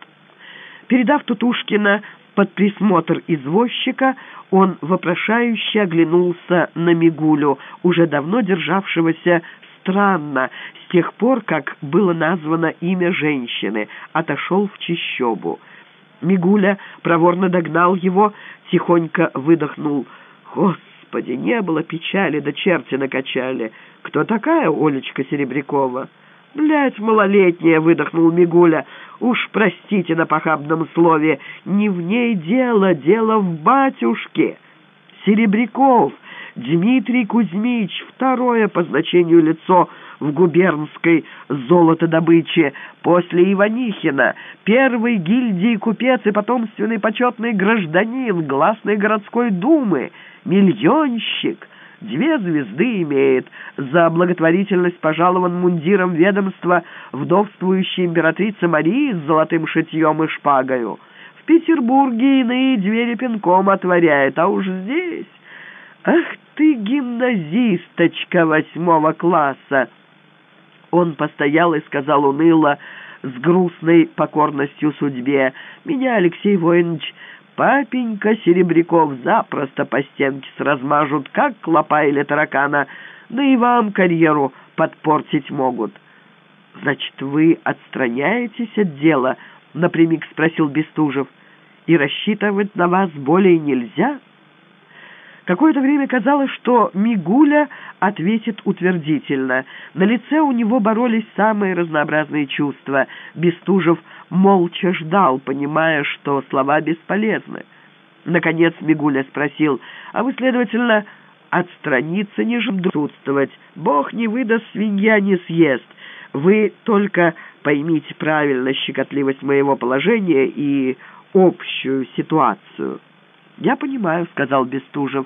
Передав Тутушкина под присмотр извозчика, он вопрошающе оглянулся на Мигулю, уже давно державшегося странно, с тех пор, как было названо имя женщины, отошел в чищобу. Мигуля проворно догнал его, тихонько выдохнул. «Господи, не было печали, да черти накачали! Кто такая Олечка Серебрякова?» «Блядь, малолетняя!» — выдохнул Мигуля. «Уж простите на похабном слове, не в ней дело, дело в батюшке!» «Серебряков!» Дмитрий Кузьмич, второе по значению лицо в губернской золотодобыче, после Иванихина, первый гильдии купец и потомственный почетный гражданин гласной городской думы, миллионщик, две звезды имеет, за благотворительность пожалован мундиром ведомства вдовствующей императрицы Марии с золотым шитьем и шпагою. В Петербурге иные двери пинком отворяет, а уж здесь... Ах ты, гимназисточка восьмого класса!» Он постоял и сказал уныло, с грустной покорностью судьбе, «Меня, Алексей Воинович, папенька Серебряков запросто по стенке размажут, как клопа или таракана, да и вам карьеру подпортить могут». «Значит, вы отстраняетесь от дела?» — напрямик спросил Бестужев. «И рассчитывать на вас более нельзя?» Какое-то время казалось, что Мигуля ответит утвердительно. На лице у него боролись самые разнообразные чувства. Бестужев молча ждал, понимая, что слова бесполезны. Наконец Мигуля спросил, «А вы, следовательно, отстраниться не присутствовать. Бог не выдаст, свинья не съест. Вы только поймите правильно щекотливость моего положения и общую ситуацию». «Я понимаю», — сказал Бестужев.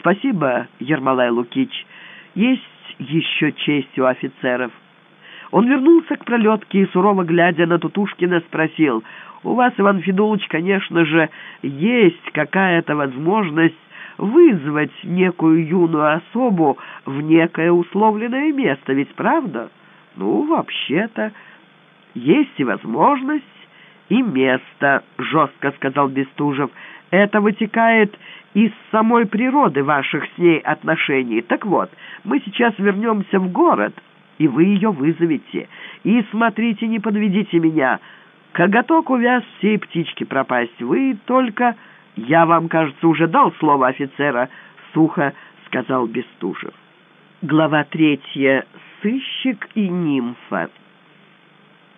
«Спасибо, Ермолай Лукич. Есть еще честь у офицеров». Он вернулся к пролетке и, сурово глядя на Тутушкина, спросил, «У вас, Иван Федулович, конечно же, есть какая-то возможность вызвать некую юную особу в некое условленное место, ведь правда?» «Ну, вообще-то, есть и возможность, и место», — жестко сказал Бестужев. Это вытекает из самой природы ваших с ней отношений. Так вот, мы сейчас вернемся в город, и вы ее вызовете. И смотрите, не подведите меня. Коготок увяз всей птички пропасть. Вы только... Я вам, кажется, уже дал слово офицера, — сухо сказал Бестужев. Глава третья. Сыщик и нимфа.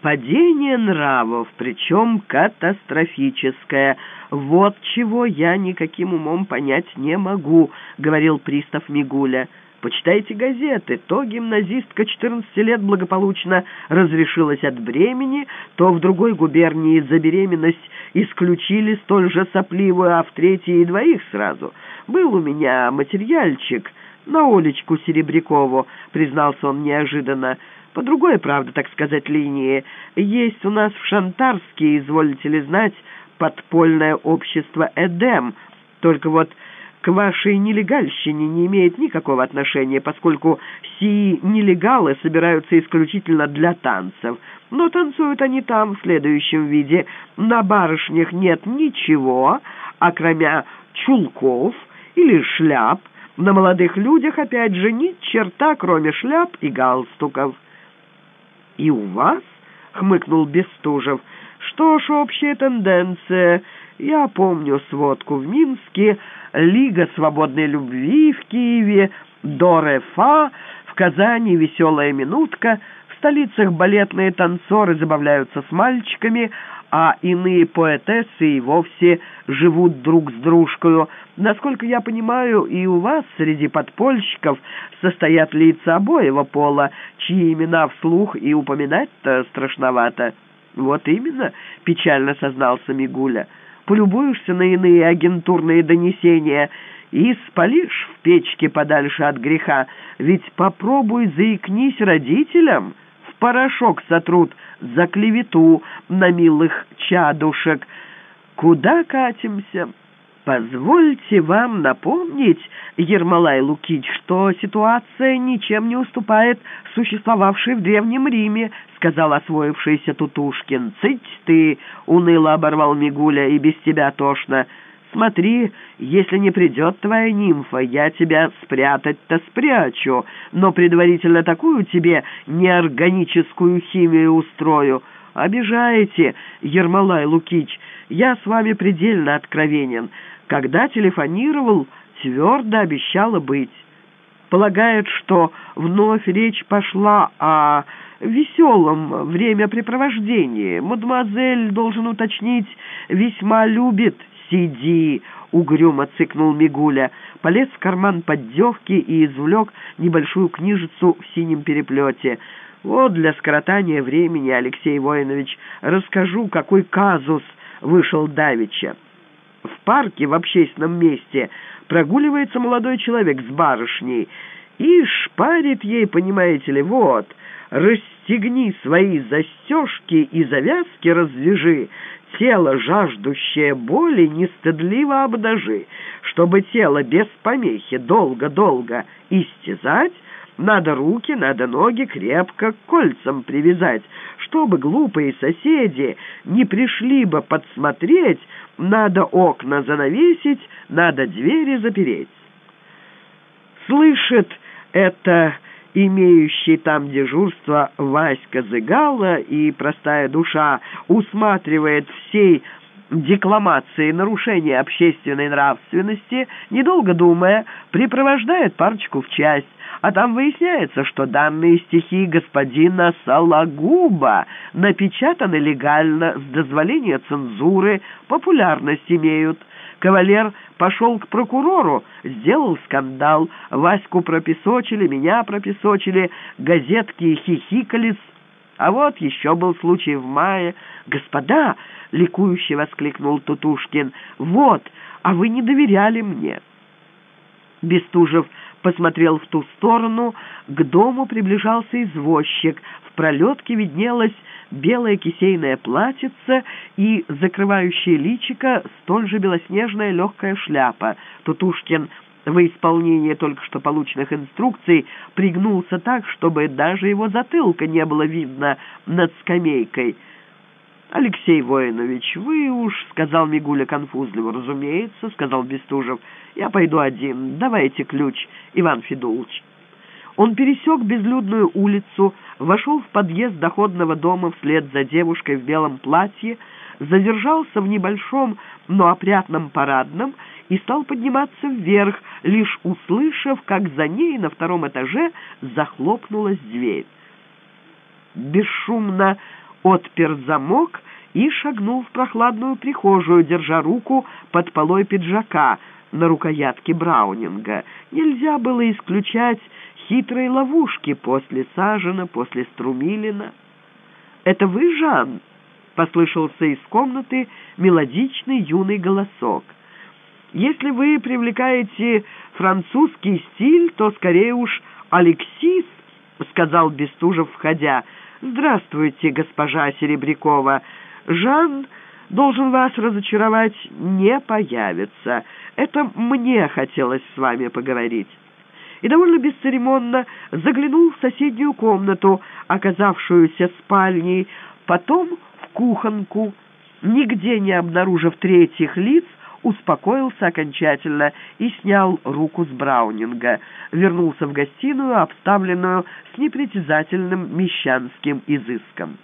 Падение нравов, причем катастрофическое. Вот чего я никаким умом понять не могу, — говорил пристав Мигуля. Почитайте газеты. То гимназистка 14 лет благополучно разрешилась от бремени, то в другой губернии за беременность исключили столь же сопливую, а в третьей и двоих сразу. Был у меня материальчик на Олечку Серебрякову, признался он неожиданно. По другой, правда, так сказать, линии. Есть у нас в Шантарске, изволите ли знать, подпольное общество «Эдем». Только вот к вашей нелегальщине не имеет никакого отношения, поскольку сии нелегалы собираются исключительно для танцев. Но танцуют они там в следующем виде. На барышнях нет ничего, окромя чулков или шляп. На молодых людях, опять же, ни черта, кроме шляп и галстуков. «И у вас?» — хмыкнул Бестужев. «Что ж, общая тенденция. Я помню сводку в Минске, Лига свободной любви в Киеве, Дорефа, в Казани веселая минутка, в столицах балетные танцоры забавляются с мальчиками, а иные поэтессы и вовсе живут друг с дружкою. Насколько я понимаю, и у вас среди подпольщиков состоят лица обоего пола, чьи имена вслух и упоминать-то страшновато. Вот именно, печально сознался Мигуля. Полюбуешься на иные агентурные донесения и спалишь в печке подальше от греха, ведь попробуй заикнись родителям, в порошок сотрут за клевету на милых чадушек. Куда катимся? Позвольте вам напомнить, Ермолай Лукич, что ситуация ничем не уступает существовавшей в Древнем Риме, сказал освоившийся Тутушкин. «Цыть ты!» — уныло оборвал Мигуля, — «и без тебя тошно. Смотри, если не придет твоя нимфа, я тебя спрятать-то спрячу, но предварительно такую тебе неорганическую химию устрою. Обижаете, Ермолай Лукич, я с вами предельно откровенен. Когда телефонировал, твердо обещала быть. Полагает, что вновь речь пошла о веселом времяпрепровождении. Мадемуазель, должен уточнить, весьма любит «Сиди!» — угрюмо цыкнул Мигуля, полез в карман поддевки и извлек небольшую книжицу в синем переплете. «Вот для скоротания времени, Алексей Воинович, расскажу, какой казус вышел давеча. В парке в общественном месте прогуливается молодой человек с барышней и шпарит ей, понимаете ли, вот, расстегни свои застежки и завязки развяжи, тело, жаждущее боли, нестыдливо обнажи. Чтобы тело без помехи долго-долго истязать, надо руки, надо ноги крепко к кольцам привязать. Чтобы глупые соседи не пришли бы подсмотреть, надо окна занавесить, надо двери запереть. Слышит это имеющий там дежурство Васька Зыгала и простая душа усматривает всей декламации нарушения общественной нравственности, недолго думая, припровождает парочку в часть, а там выясняется, что данные стихи господина Салагуба напечатаны легально, с дозволения цензуры, популярность имеют. Кавалер пошел к прокурору, сделал скандал, Ваську пропесочили, меня пропесочили, газетки хихикались. А вот еще был случай в мае. «Господа!» — ликующе воскликнул Тутушкин. «Вот, а вы не доверяли мне!» Бестужев посмотрел в ту сторону. К дому приближался извозчик. В пролетке виднелась белое кисейное платьице и закрывающее личико столь же белоснежная легкая шляпа. Тутушкин во исполнение только что полученных инструкций пригнулся так, чтобы даже его затылка не было видно над скамейкой. «Алексей Воинович, вы уж...» — сказал Мигуля конфузливо. «Разумеется», — сказал Бестужев. «Я пойду один. Давайте ключ, Иван Федулович». Он пересек безлюдную улицу, вошел в подъезд доходного дома вслед за девушкой в белом платье, задержался в небольшом, но опрятном парадном и стал подниматься вверх, лишь услышав, как за ней на втором этаже захлопнулась дверь. Бесшумно отпер замок и шагнул в прохладную прихожую, держа руку под полой пиджака. На рукоятке Браунинга. Нельзя было исключать хитрой ловушки после Сажена, после Струмилина. «Это вы, Жан?» — послышался из комнаты мелодичный юный голосок. «Если вы привлекаете французский стиль, то скорее уж Алексис», — сказал Бестужев, входя. «Здравствуйте, госпожа Серебрякова. Жан должен вас разочаровать, не появится. Это мне хотелось с вами поговорить» и довольно бесцеремонно заглянул в соседнюю комнату, оказавшуюся спальней, потом в кухонку. Нигде не обнаружив третьих лиц, успокоился окончательно и снял руку с Браунинга. Вернулся в гостиную, обставленную с непритязательным мещанским изыском.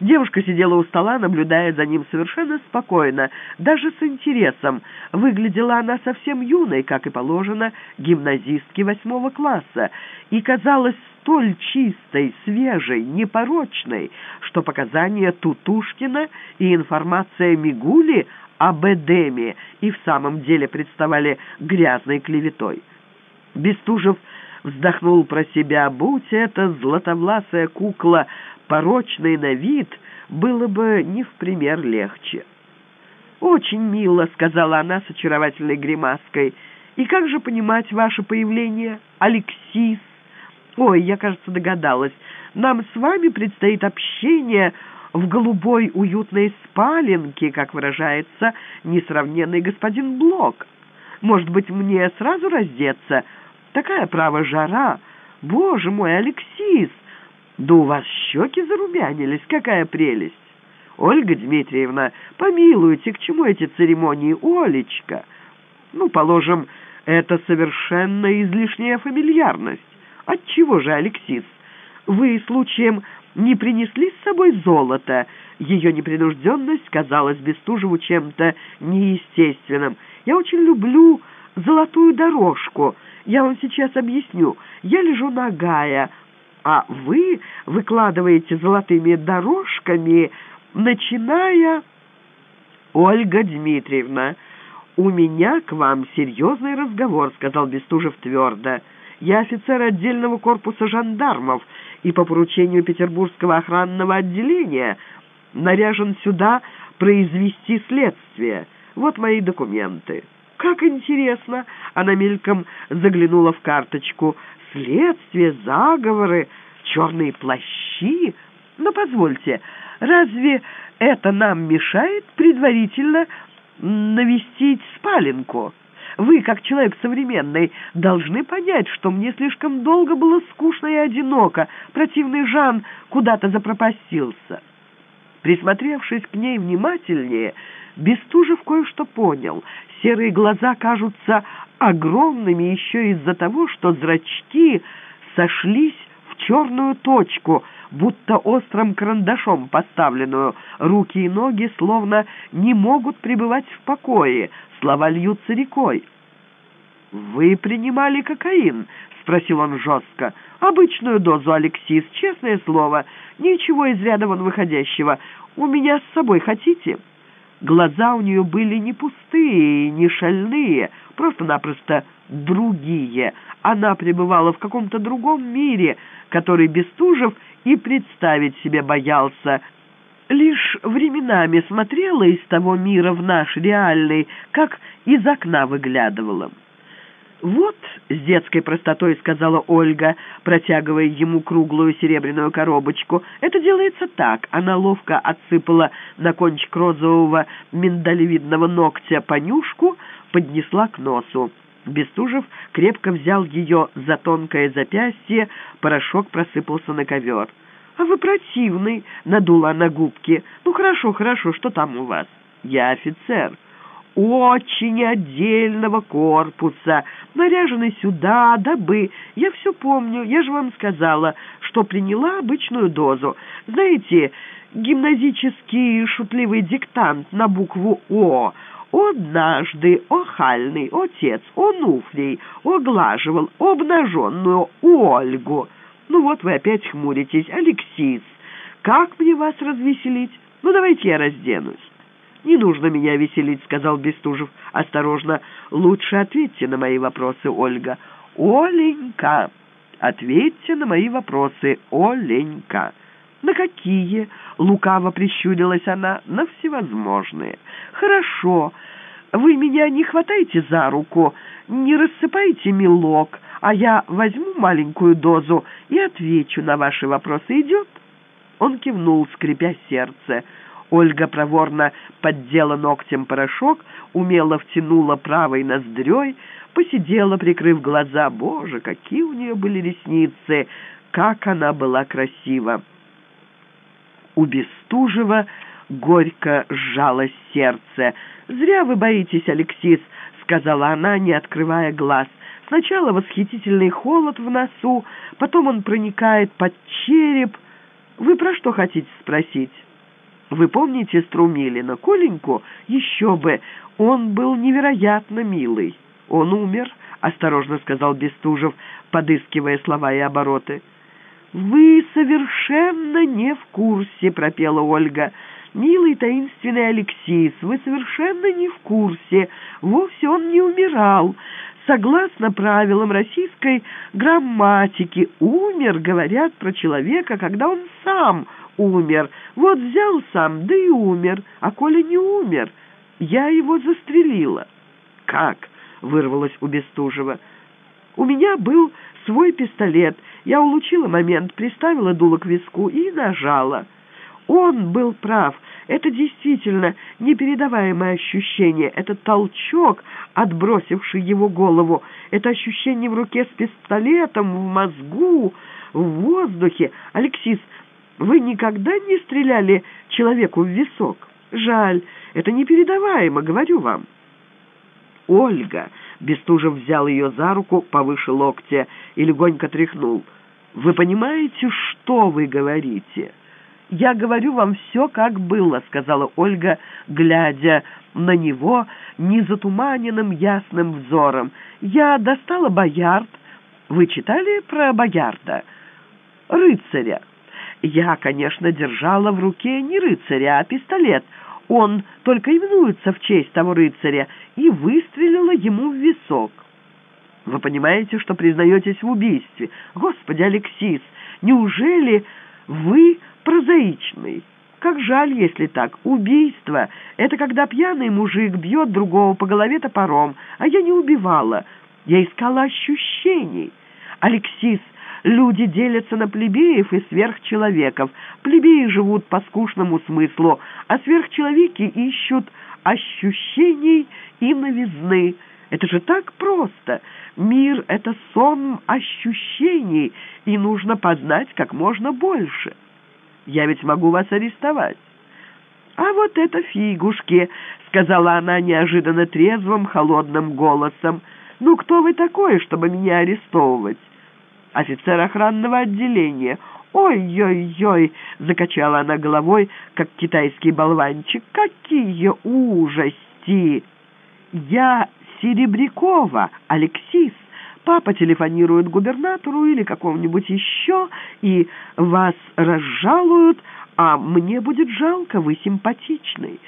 Девушка сидела у стола, наблюдая за ним совершенно спокойно, даже с интересом. Выглядела она совсем юной, как и положено, гимназистке восьмого класса, и казалась столь чистой, свежей, непорочной, что показания Тутушкина и информация Мигули об Эдеме и в самом деле представали грязной клеветой. Бестужев вздохнул про себя, будь это златовласая кукла порочный на вид, было бы не в пример легче. «Очень мило», — сказала она с очаровательной гримаской. «И как же понимать ваше появление, Алексис?» «Ой, я, кажется, догадалась. Нам с вами предстоит общение в голубой уютной спаленке, как выражается несравненный господин Блок. Может быть, мне сразу раздеться? Такая, право, жара. Боже мой, Алексис!» Да у вас щеки зарумянились, какая прелесть! Ольга Дмитриевна, помилуйте, к чему эти церемонии, Олечка? Ну, положим, это совершенно излишняя фамильярность. Отчего же, Алексис? Вы, случаем, не принесли с собой золото? Ее непринужденность казалась Бестужеву чем-то неестественным. Я очень люблю золотую дорожку. Я вам сейчас объясню. Я лежу нагая, а вы выкладываете золотыми дорожками, начиная... «Ольга Дмитриевна, у меня к вам серьезный разговор», — сказал Бестужев твердо. «Я офицер отдельного корпуса жандармов и по поручению Петербургского охранного отделения наряжен сюда произвести следствие. Вот мои документы». «Как интересно!» — она мельком заглянула в карточку следствие, заговоры, черные плащи. Но позвольте, разве это нам мешает предварительно навестить спаленку? Вы, как человек современный, должны понять, что мне слишком долго было скучно и одиноко. Противный Жан куда-то запропастился. Присмотревшись к ней внимательнее, Бестужев кое-что понял. Серые глаза кажутся огромными еще из-за того, что зрачки сошлись в черную точку, будто острым карандашом поставленную. Руки и ноги словно не могут пребывать в покое, слова льются рекой. «Вы принимали кокаин?» — спросил он жестко. «Обычную дозу, Алексис, честное слово. Ничего из ряда вон выходящего. У меня с собой хотите?» Глаза у нее были не пустые, не шальные, просто-напросто другие. Она пребывала в каком-то другом мире, который Бестужев и представить себе боялся. Лишь временами смотрела из того мира в наш реальный, как из окна выглядывала. «Вот», — с детской простотой сказала Ольга, протягивая ему круглую серебряную коробочку, — «это делается так». Она ловко отсыпала на кончик розового миндалевидного ногтя понюшку, поднесла к носу. Бестужев крепко взял ее за тонкое запястье, порошок просыпался на ковер. «А вы противный», — надула она губки. «Ну хорошо, хорошо, что там у вас?» «Я офицер» очень отдельного корпуса, наряженный сюда, дабы... Я все помню, я же вам сказала, что приняла обычную дозу. Знаете, гимназический шутливый диктант на букву «О». Однажды охальный отец Онуфрий оглаживал обнаженную Ольгу. Ну вот вы опять хмуритесь, Алексис. Как мне вас развеселить? Ну давайте я разденусь. «Не нужно меня веселить», — сказал Бестужев. «Осторожно, лучше ответьте на мои вопросы, Ольга». «Оленька, ответьте на мои вопросы, Оленька». «На какие?» — лукаво прищурилась она. «На всевозможные». «Хорошо. Вы меня не хватайте за руку, не рассыпайте мелок, а я возьму маленькую дозу и отвечу на ваши вопросы. Идет?» Он кивнул, скрипя сердце. Ольга проворно поддела ногтем порошок, умело втянула правой ноздрёй, посидела, прикрыв глаза. Боже, какие у нее были ресницы! Как она была красива! У Бестужева горько сжалось сердце. «Зря вы боитесь, Алексис», — сказала она, не открывая глаз. «Сначала восхитительный холод в носу, потом он проникает под череп. Вы про что хотите спросить?» Вы помните Струмилина, Коленьку? Еще бы! Он был невероятно милый. Он умер, — осторожно сказал Бестужев, подыскивая слова и обороты. «Вы совершенно не в курсе», — пропела Ольга. «Милый таинственный Алексис, вы совершенно не в курсе. Вовсе он не умирал. Согласно правилам российской грамматики, умер, говорят про человека, когда он сам умер. Вот взял сам, да и умер. А Коля не умер, я его застрелила. Как? Вырвалось у Бестужева. У меня был свой пистолет. Я улучила момент, приставила дуло к виску и нажала. Он был прав. Это действительно непередаваемое ощущение. Это толчок, отбросивший его голову. Это ощущение в руке с пистолетом, в мозгу, в воздухе. Алексис, вы никогда не стреляли человеку в висок? Жаль, это непередаваемо, говорю вам. Ольга, Бестужев взял ее за руку повыше локтя и легонько тряхнул. Вы понимаете, что вы говорите? Я говорю вам все, как было, сказала Ольга, глядя на него незатуманенным ясным взором. Я достала боярд. Вы читали про боярда? Рыцаря. Я, конечно, держала в руке не рыцаря, а пистолет. Он только именуется в честь того рыцаря, и выстрелила ему в висок. Вы понимаете, что признаетесь в убийстве? Господи, Алексис, неужели вы прозаичный? Как жаль, если так. Убийство — это когда пьяный мужик бьет другого по голове топором, а я не убивала. Я искала ощущений. Алексис Люди делятся на плебеев и сверхчеловеков. Плебеи живут по скучному смыслу, а сверхчеловеки ищут ощущений и новизны. Это же так просто. Мир — это сон ощущений, и нужно познать как можно больше. Я ведь могу вас арестовать. «А вот это фигушки!» — сказала она неожиданно трезвым, холодным голосом. «Ну, кто вы такой, чтобы меня арестовывать?» Офицер охранного отделения. «Ой-ой-ой!» — закачала она головой, как китайский болванчик. «Какие ужасти!» «Я Серебрякова, Алексис. Папа телефонирует губернатору или какому-нибудь еще, и вас разжалуют, а мне будет жалко, вы симпатичный».